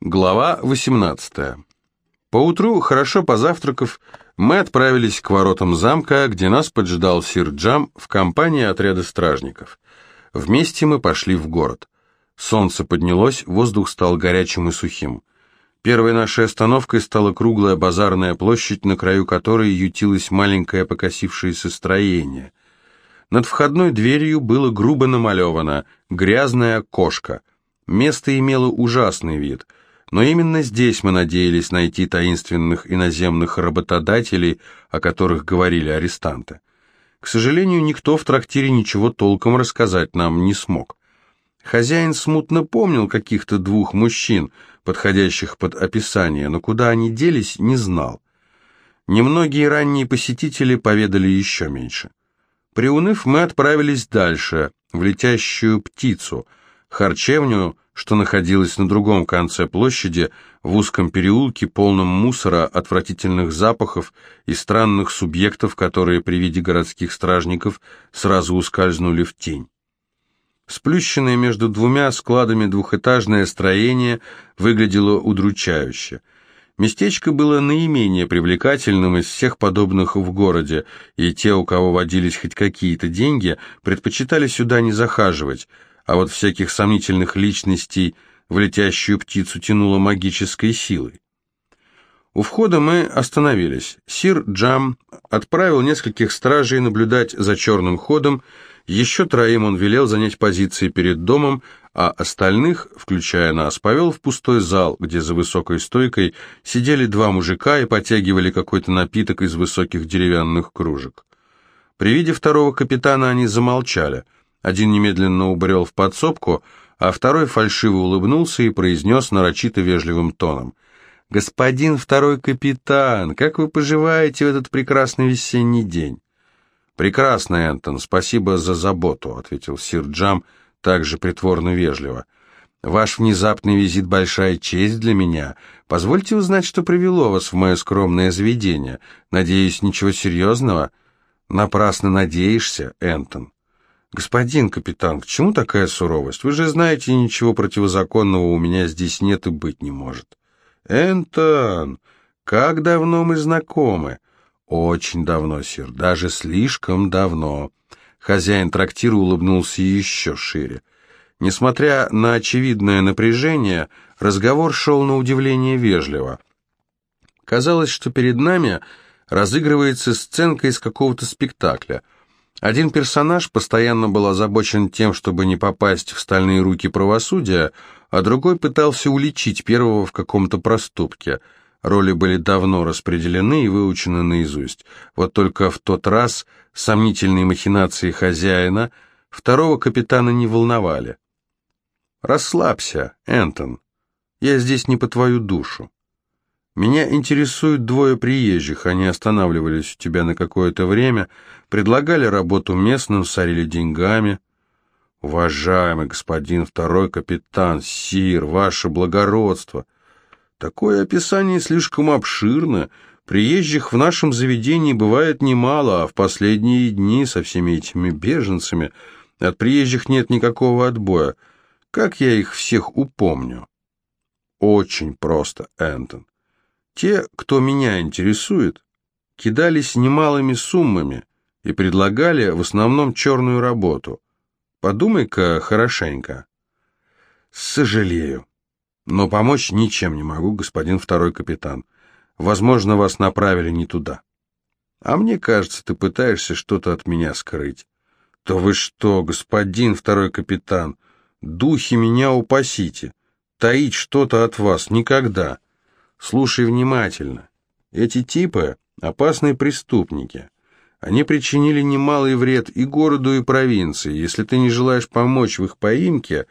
Глава 18. Поутру, хорошо позавтракав, мы отправились к воротам замка, где нас поджидал сир Джам в компании отряда стражников. Вместе мы пошли в город. Солнце поднялось, воздух стал горячим и сухим. Первой нашей остановкой стала круглая базарная площадь, на краю которой ютилось маленькое покосившееся строение. Над входной дверью было грубо намалевано «Грязная кошка». Место имело ужасный вид – но именно здесь мы надеялись найти таинственных иноземных работодателей, о которых говорили арестанты. К сожалению, никто в трактире ничего толком рассказать нам не смог. Хозяин смутно помнил каких-то двух мужчин, подходящих под описание, но куда они делись, не знал. Немногие ранние посетители поведали еще меньше. Приуныв, мы отправились дальше, в летящую птицу, харчевню, что находилось на другом конце площади, в узком переулке, полном мусора, отвратительных запахов и странных субъектов, которые при виде городских стражников сразу ускользнули в тень. Сплющенное между двумя складами двухэтажное строение выглядело удручающе. Местечко было наименее привлекательным из всех подобных в городе, и те, у кого водились хоть какие-то деньги, предпочитали сюда не захаживать – а вот всяких сомнительных личностей в летящую птицу тянуло магической силой. У входа мы остановились. Сир Джам отправил нескольких стражей наблюдать за черным ходом, еще троим он велел занять позиции перед домом, а остальных, включая нас, повел в пустой зал, где за высокой стойкой сидели два мужика и потягивали какой-то напиток из высоких деревянных кружек. При виде второго капитана они замолчали – один немедленно убрел в подсобку, а второй фальшиво улыбнулся и произнес нарочито вежливым тоном. «Господин второй капитан, как вы поживаете в этот прекрасный весенний день?» «Прекрасно, Энтон, спасибо за заботу», — ответил сир Джам также притворно вежливо. «Ваш внезапный визит — большая честь для меня. Позвольте узнать, что привело вас в мое скромное заведение. Надеюсь, ничего серьезного?» «Напрасно надеешься, Энтон». «Господин капитан, к чему такая суровость? Вы же знаете, ничего противозаконного у меня здесь нет и быть не может». «Энтон, как давно мы знакомы?» «Очень давно, сир, даже слишком давно». Хозяин трактира улыбнулся еще шире. Несмотря на очевидное напряжение, разговор шел на удивление вежливо. Казалось, что перед нами разыгрывается сценка из какого-то спектакля – один персонаж постоянно был озабочен тем, чтобы не попасть в стальные руки правосудия, а другой пытался уличить первого в каком-то проступке. Роли были давно распределены и выучены наизусть. Вот только в тот раз сомнительные махинации хозяина второго капитана не волновали. «Расслабься, Энтон. Я здесь не по твою душу. Меня интересуют двое приезжих. Они останавливались у тебя на какое-то время, предлагали работу местным, сорили деньгами. Уважаемый господин второй капитан, сир, ваше благородство. Такое описание слишком обширно. Приезжих в нашем заведении бывает немало, а в последние дни со всеми этими беженцами от приезжих нет никакого отбоя. Как я их всех упомню? Очень просто, Энтон. Те, кто меня интересует, кидались немалыми суммами и предлагали в основном черную работу. Подумай-ка хорошенько. Сожалею, но помочь ничем не могу, господин второй капитан. Возможно, вас направили не туда. А мне кажется, ты пытаешься что-то от меня скрыть. То вы что, господин второй капитан, духи меня упасите. Таить что-то от вас никогда. Слушай внимательно. Эти типы — опасные преступники. Они причинили немалый вред и городу, и провинции. Если ты не желаешь помочь в их поимке,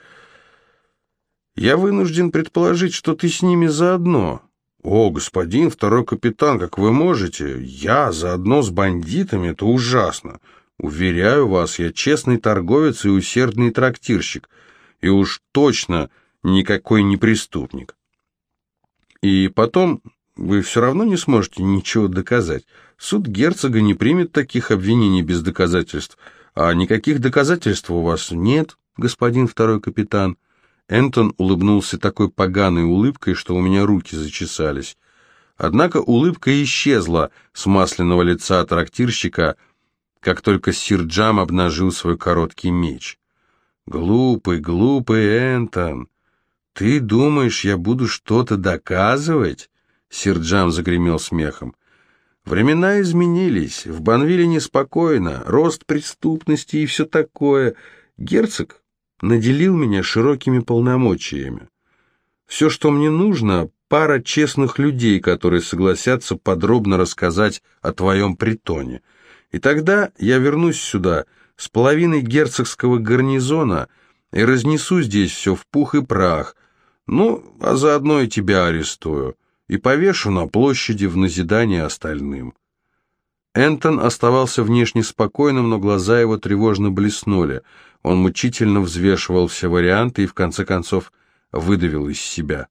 я вынужден предположить, что ты с ними заодно. О, господин второй капитан, как вы можете? Я заодно с бандитами? Это ужасно. Уверяю вас, я честный торговец и усердный трактирщик. И уж точно никакой не преступник. И потом вы все равно не сможете ничего доказать. Суд герцога не примет таких обвинений без доказательств, а никаких доказательств у вас нет, господин второй капитан. Энтон улыбнулся такой поганой улыбкой, что у меня руки зачесались. Однако улыбка исчезла с масляного лица трактирщика, как только сир Джам обнажил свой короткий меч. «Глупый, глупый Энтон! Ты думаешь, я буду что-то доказывать?» Сир Джам загремел смехом. «Времена изменились, в Банвиле неспокойно, рост преступности и все такое. Герцог наделил меня широкими полномочиями. Все, что мне нужно, пара честных людей, которые согласятся подробно рассказать о твоем притоне. И тогда я вернусь сюда с половиной герцогского гарнизона и разнесу здесь все в пух и прах, ну, а заодно и тебя арестую, и повешу на площади в назидание остальным». Энтон оставался внешне спокойным, но глаза его тревожно блеснули. Он мучительно взвешивал все варианты и в конце концов выдавил из себя.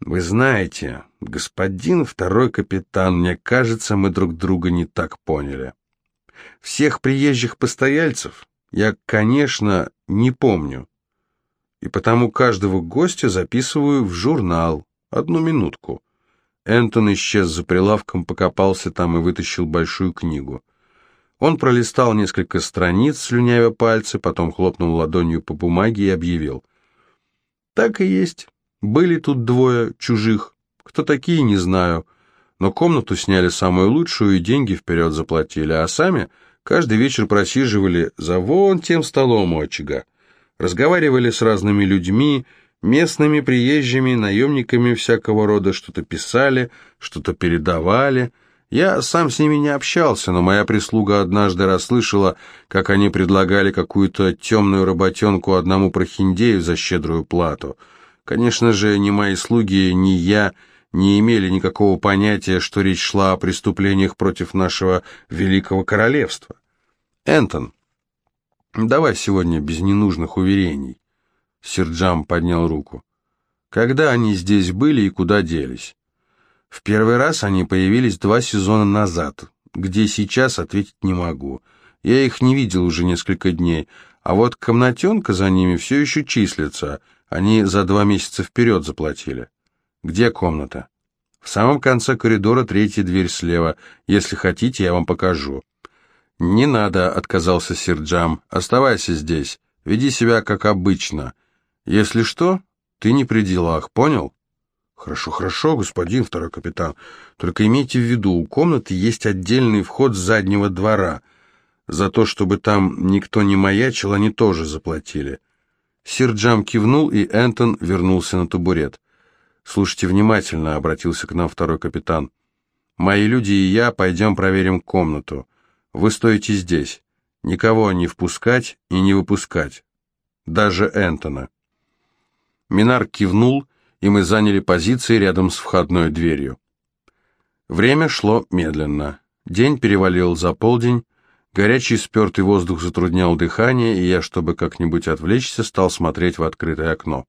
«Вы знаете, господин второй капитан, мне кажется, мы друг друга не так поняли. Всех приезжих постояльцев я, конечно, не помню, и потому каждого гостя записываю в журнал. Одну минутку». Энтон исчез за прилавком, покопался там и вытащил большую книгу. Он пролистал несколько страниц, слюнявя пальцы, потом хлопнул ладонью по бумаге и объявил. «Так и есть. Были тут двое чужих. Кто такие, не знаю. Но комнату сняли самую лучшую и деньги вперед заплатили, а сами каждый вечер просиживали за вон тем столом у очага. Разговаривали с разными людьми, местными приезжими, наемниками всякого рода, что-то писали, что-то передавали. Я сам с ними не общался, но моя прислуга однажды расслышала, как они предлагали какую-то темную работенку одному прохиндею за щедрую плату. Конечно же, ни мои слуги, ни я не имели никакого понятия, что речь шла о преступлениях против нашего великого королевства. Энтон, давай сегодня без ненужных уверений. Сирджам поднял руку. Когда они здесь были и куда делись? В первый раз они появились два сезона назад. Где сейчас, ответить не могу. Я их не видел уже несколько дней. А вот комнатенка за ними все еще числится. Они за два месяца вперед заплатили. Где комната? В самом конце коридора третья дверь слева. Если хотите, я вам покажу. «Не надо», — отказался Сирджам. «Оставайся здесь. Веди себя как обычно. Если что, ты не при делах, понял? Хорошо, хорошо, господин второй капитан. Только имейте в виду, у комнаты есть отдельный вход с заднего двора. За то, чтобы там никто не маячил, они тоже заплатили. Сир Джам кивнул, и Энтон вернулся на табурет. «Слушайте внимательно», — обратился к нам второй капитан. «Мои люди и я пойдем проверим комнату. Вы стоите здесь. Никого не впускать и не выпускать. Даже Энтона». Минар кивнул, и мы заняли позиции рядом с входной дверью. Время шло медленно. День перевалил за полдень, горячий спертый воздух затруднял дыхание, и я, чтобы как-нибудь отвлечься, стал смотреть в открытое окно.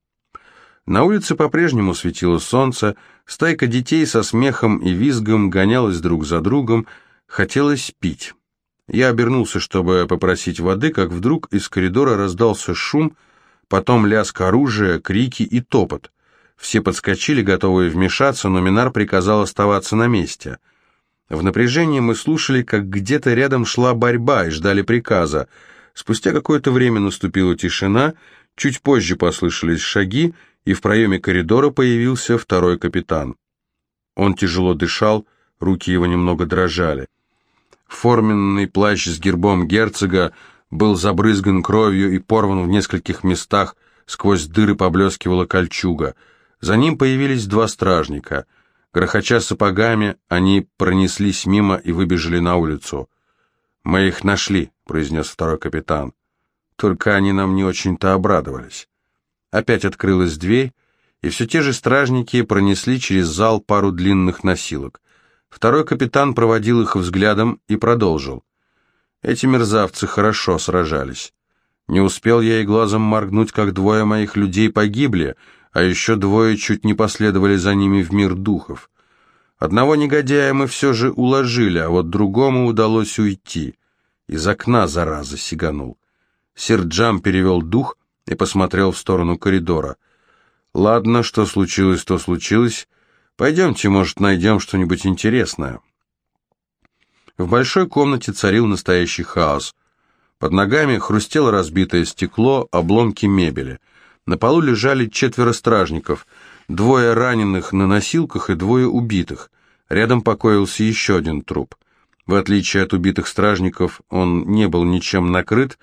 На улице по-прежнему светило солнце, стайка детей со смехом и визгом гонялась друг за другом, хотелось пить. Я обернулся, чтобы попросить воды, как вдруг из коридора раздался шум, потом лязг оружия, крики и топот. Все подскочили, готовые вмешаться, но Минар приказал оставаться на месте. В напряжении мы слушали, как где-то рядом шла борьба и ждали приказа. Спустя какое-то время наступила тишина, чуть позже послышались шаги, и в проеме коридора появился второй капитан. Он тяжело дышал, руки его немного дрожали. Форменный плащ с гербом герцога был забрызган кровью и порван в нескольких местах, сквозь дыры поблескивала кольчуга. За ним появились два стражника. Грохоча сапогами, они пронеслись мимо и выбежали на улицу. «Мы их нашли», — произнес второй капитан. «Только они нам не очень-то обрадовались». Опять открылась дверь, и все те же стражники пронесли через зал пару длинных носилок. Второй капитан проводил их взглядом и продолжил. Эти мерзавцы хорошо сражались. Не успел я и глазом моргнуть, как двое моих людей погибли, а еще двое чуть не последовали за ними в мир духов. Одного негодяя мы все же уложили, а вот другому удалось уйти. Из окна, зараза, сиганул. Серджам перевел дух и посмотрел в сторону коридора. «Ладно, что случилось, то случилось. Пойдемте, может, найдем что-нибудь интересное». В большой комнате царил настоящий хаос. Под ногами хрустело разбитое стекло, обломки мебели. На полу лежали четверо стражников, двое раненых на носилках и двое убитых. Рядом покоился еще один труп. В отличие от убитых стражников, он не был ничем накрыт,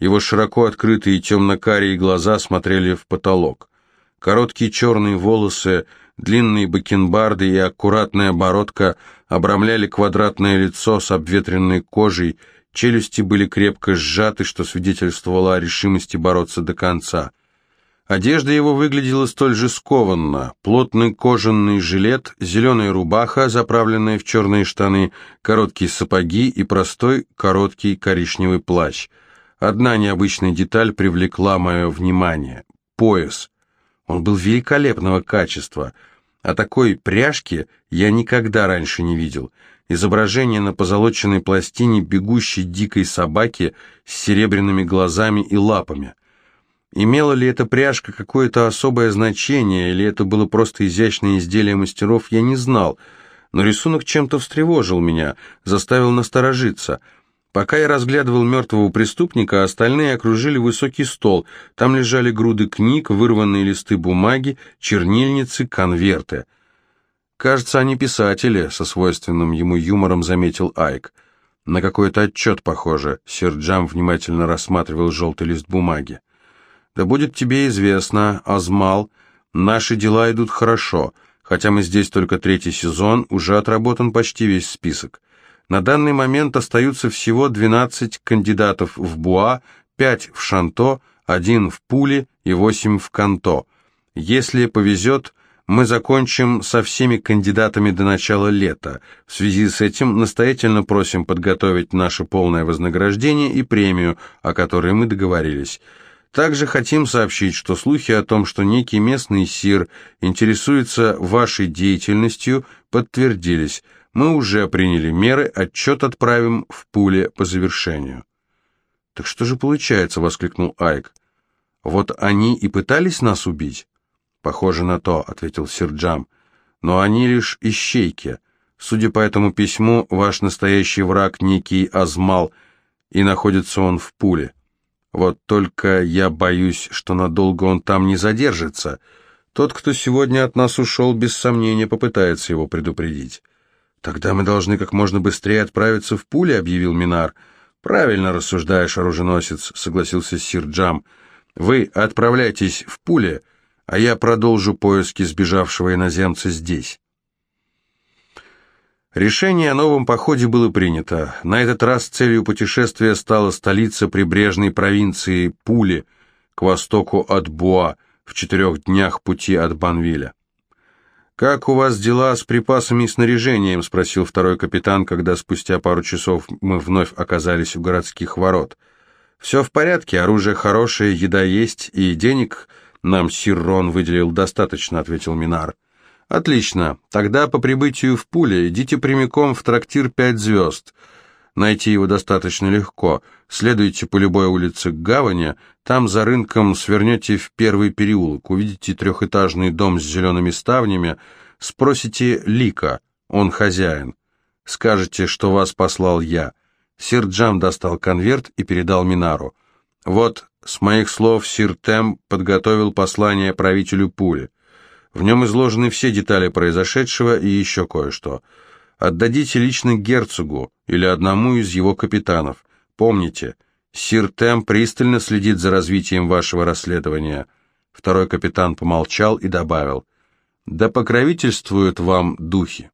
его широко открытые темно-карие глаза смотрели в потолок. Короткие черные волосы, длинные бакенбарды и аккуратная бородка обрамляли квадратное лицо с обветренной кожей, челюсти были крепко сжаты, что свидетельствовало о решимости бороться до конца. Одежда его выглядела столь же скованно. Плотный кожаный жилет, зеленая рубаха, заправленная в черные штаны, короткие сапоги и простой короткий коричневый плащ. Одна необычная деталь привлекла мое внимание — пояс. Он был великолепного качества. а такой пряжки я никогда раньше не видел. Изображение на позолоченной пластине бегущей дикой собаки с серебряными глазами и лапами — Имела ли эта пряжка какое-то особое значение, или это было просто изящное изделие мастеров, я не знал, но рисунок чем-то встревожил меня, заставил насторожиться. Пока я разглядывал мертвого преступника, остальные окружили высокий стол. Там лежали груды книг, вырванные листы бумаги, чернильницы, конверты. «Кажется, они писатели», — со свойственным ему юмором заметил Айк. «На какой-то отчет похоже», — Сир Джам внимательно рассматривал желтый лист бумаги. Да будет тебе известно, Азмал, наши дела идут хорошо, хотя мы здесь только третий сезон, уже отработан почти весь список. На данный момент остаются всего 12 кандидатов в Буа, 5 в Шанто, 1 в Пуле и 8 в Канто. Если повезет, мы закончим со всеми кандидатами до начала лета. В связи с этим настоятельно просим подготовить наше полное вознаграждение и премию, о которой мы договорились. Также хотим сообщить, что слухи о том, что некий местный сир интересуется вашей деятельностью, подтвердились. Мы уже приняли меры, отчет отправим в пуле по завершению. «Так что же получается?» — воскликнул Айк. «Вот они и пытались нас убить?» «Похоже на то», — ответил сир Джам. «Но они лишь ищейки. Судя по этому письму, ваш настоящий враг некий Азмал, и находится он в пуле». Вот только я боюсь, что надолго он там не задержится. Тот, кто сегодня от нас ушел, без сомнения попытается его предупредить. «Тогда мы должны как можно быстрее отправиться в пуле», — объявил Минар. «Правильно рассуждаешь, оруженосец», — согласился сир Джам. «Вы отправляйтесь в пуле, а я продолжу поиски сбежавшего иноземца здесь». Решение о новом походе было принято. На этот раз целью путешествия стала столица прибрежной провинции Пули к востоку от Буа в четырех днях пути от Банвиля. «Как у вас дела с припасами и снаряжением?» – спросил второй капитан, когда спустя пару часов мы вновь оказались у городских ворот. «Все в порядке, оружие хорошее, еда есть, и денег нам Сир Рон выделил достаточно», – ответил Минар. «Отлично. Тогда по прибытию в Пуле идите прямиком в трактир «Пять звезд». Найти его достаточно легко. Следуйте по любой улице к гавани, там за рынком свернете в первый переулок, увидите трехэтажный дом с зелеными ставнями, спросите Лика, он хозяин. Скажете, что вас послал я. Сир Джам достал конверт и передал Минару. Вот, с моих слов, сир Тем подготовил послание правителю Пули. В нем изложены все детали произошедшего и еще кое-что. Отдадите лично герцогу или одному из его капитанов. Помните, сир Тем пристально следит за развитием вашего расследования. Второй капитан помолчал и добавил, «Да покровительствуют вам духи».